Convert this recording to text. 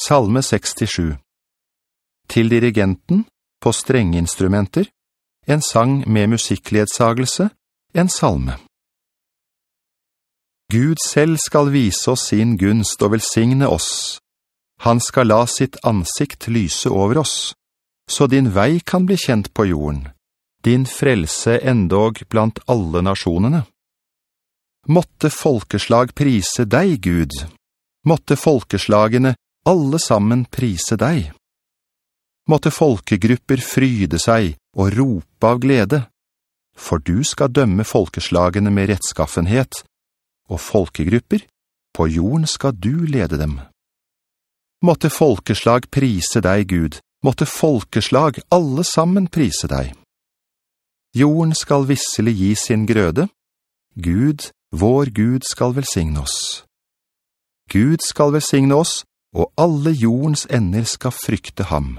Salme 67 Til dirigenten, på strengeinstrumenter, en sang med musikkledsagelse, en salme. Gud selv skal vise oss sin gunst og velsigne oss. Han skal la sitt ansikt lyse over oss, så din vei kan bli kjent på jorden, din frelse endog blant alle nasjonene. Måtte folkeslag prise deg, Gud. Måtte folkeslagene alle sammen prise deg. Måtte folkegrupper fryde seg og rope av glede, for du skal dømme folkeslagene med rettskaffenhet, og folkegrupper, på jorden skal du lede dem. Måtte folkeslag prise deg, Gud, måtte folkeslag alle sammen prise deg. Jorden skal visselig gi sin grøde, Gud, vår Gud skal velsigne oss. Gud skal velsigne oss, og alle jordens ender skal frykte ham.